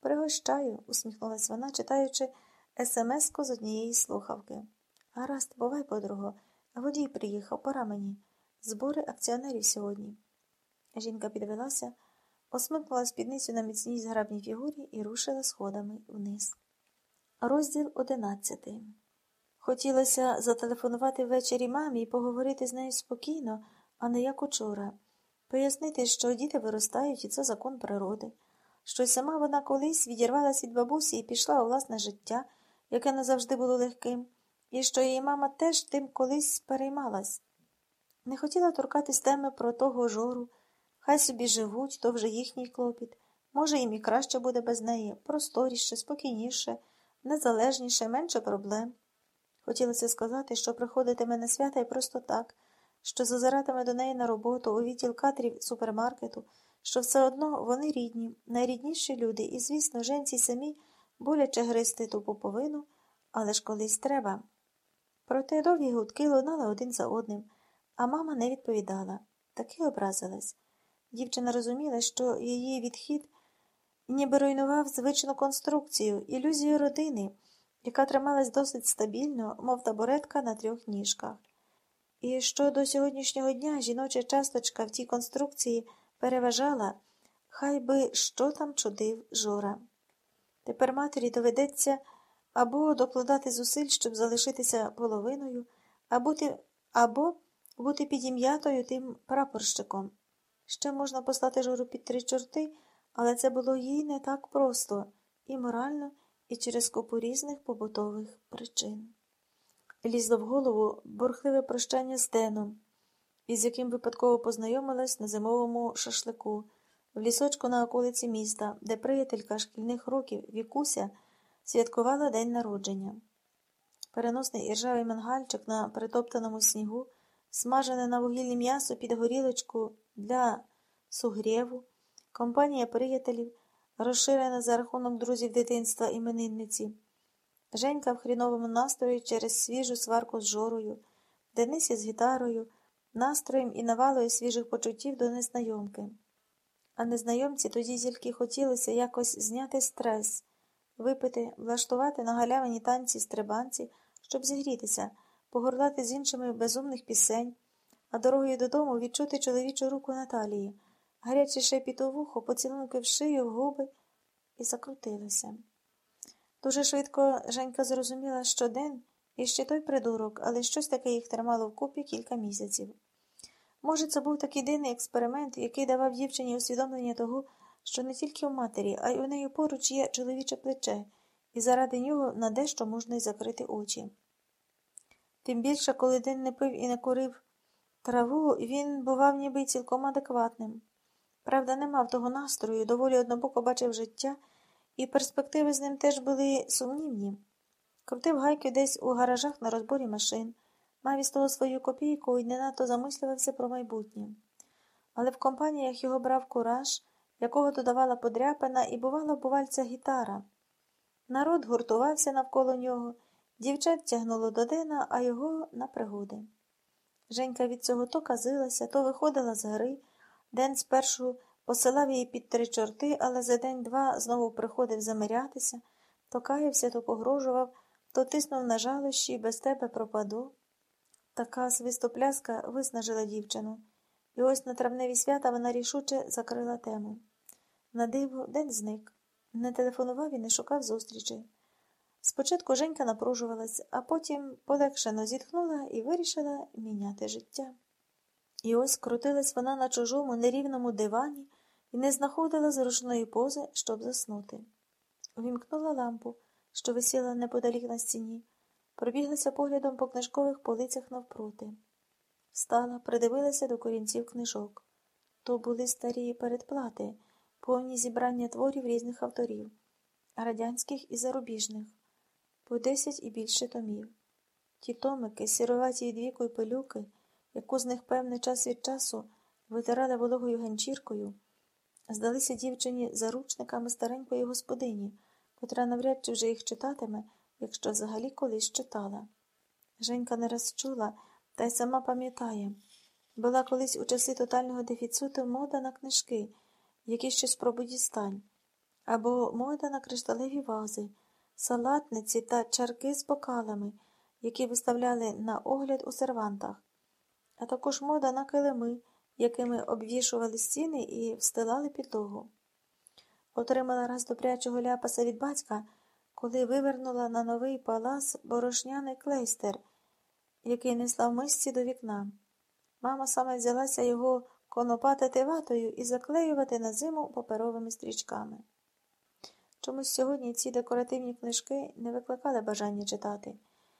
Пригощаю, усміхнулась вона, читаючи смс-ку з однієї слухавки. Гаразд, бувай, подруго. Водій приїхав, пора мені. Збори акціонерів сьогодні. Жінка підвелася, осмикнула спідницю на міцній зграбній фігурі і рушила сходами вниз. Розділ одинадцятий. Хотілося зателефонувати ввечері мамі і поговорити з нею спокійно, а не як учора, пояснити, що діти виростають, і це закон природи, що й сама вона колись відірвалась від бабусі і пішла у власне життя, яке не завжди було легким, і що її мама теж тим колись переймалась. Не хотіла торкатись теми про того жору, хай собі живуть, то вже їхній клопіт. Може, їм і краще буде без неї, просторіше, спокійніше, незалежніше, менше проблем. Хотілося сказати, що приходитиме на свята і просто так, що зазиратиме до неї на роботу у відділ кадрів супермаркету, що все одно вони рідні, найрідніші люди, і, звісно, женці самі боляче гристи ту пуповину, але ж колись треба. Проте довгі гудки лунали один за одним, а мама не відповідала. Таки образилась. Дівчина розуміла, що її відхід ніби руйнував звичну конструкцію, ілюзію родини яка трималась досить стабільно, мов табуретка на трьох ніжках. І що до сьогоднішнього дня жіноча часточка в тій конструкції переважала, хай би що там чудив жора. Тепер матері доведеться або докладати зусиль, щоб залишитися половиною, або бути, або бути підім'ятою тим прапорщиком. Ще можна послати жору під три чорти, але це було їй не так просто і морально, і через купу різних побутових причин. Лізло в голову борхливе прощання з Деном, із яким випадково познайомилась на зимовому шашлику, в лісочку на околиці міста, де приятелька шкільних років Вікуся святкувала день народження. Переносний іржавий мангальчик на притоптаному снігу, смажене на вугіллі м'ясо під горілочку для сугрєву, компанія приятелів розширена за рахунок друзів дитинства іменинниці. Женька в хріновому настрої через свіжу сварку з жорою, Денис із гітарою, настроєм і навалою свіжих почуттів до незнайомки. А незнайомці тоді тільки хотілося якось зняти стрес, випити, влаштувати на галявині танці стрибанці, щоб зігрітися, погорлати з іншими безумних пісень, а дорогою додому відчути чоловічу руку Наталії гарячий шепіт вухо, поцілунки в шию, в губи і закрутилася. Дуже швидко Женька зрозуміла, що день іще той придурок, але щось таке їх тримало вкупі кілька місяців. Може, це був такий дивний експеримент, який давав дівчині усвідомлення того, що не тільки у матері, а й у неї поруч є чоловіче плече, і заради нього на дещо можна й закрити очі. Тим більше, коли день не пив і не курив траву, він бував ніби цілком адекватним. Правда, не мав того настрою, доволі однобоко бачив життя, і перспективи з ним теж були сумнівні. Крутив гайки десь у гаражах на розборі машин, мав із того свою копійку і не надто замислювався про майбутнє. Але в компаніях його брав кураж, якого додавала подряпина, і бувала бувальця гітара. Народ гуртувався навколо нього, дівчат тягнуло до Дена, а його на пригоди. Женька від цього то казилася, то виходила з гри. Ден спершу посилав її під три чорти, але за день-два знову приходив замирятися, то каявся, то погрожував, то тиснув на жалощі, без тебе пропаду. Така свистопляска виснажила дівчину, і ось на травневі свята вона рішуче закрила тему. На диво, день зник. Не телефонував і не шукав зустрічей. Спочатку Женька напружувалась, а потім полегшено зітхнула і вирішила міняти життя. І ось крутилась вона на чужому нерівному дивані і не знаходила зручної пози, щоб заснути. Увімкнула лампу, що висіла неподалік на стіні, пробіглася поглядом по книжкових полицях навпроти. Встала, придивилася до корінців книжок. То були старі передплати, повні зібрання творів різних авторів, радянських і зарубіжних, по десять і більше томів. Ті томики, сіроваті від віку й пилюки яку з них певний час від часу витирали вологою ганчіркою, здалися дівчині заручниками старенької господині, котра навряд чи вже їх читатиме, якщо взагалі колись читала. Женька не раз чула, та й сама пам'ятає була колись у часи тотального дефіциту мода на книжки, які щось про будістань, або мода на кришталеві вази, салатниці та чарки з бокалами, які виставляли на огляд у сервантах, а також мода на килими, якими обвішували стіни і встилали підлогу. Отримала раз добрячого ляпаса від батька, коли вивернула на новий палас борошняний клейстер, який несла в мисці до вікна. Мама саме взялася його конопатити ватою і заклеювати на зиму паперовими стрічками. Чомусь сьогодні ці декоративні книжки не викликали бажання читати.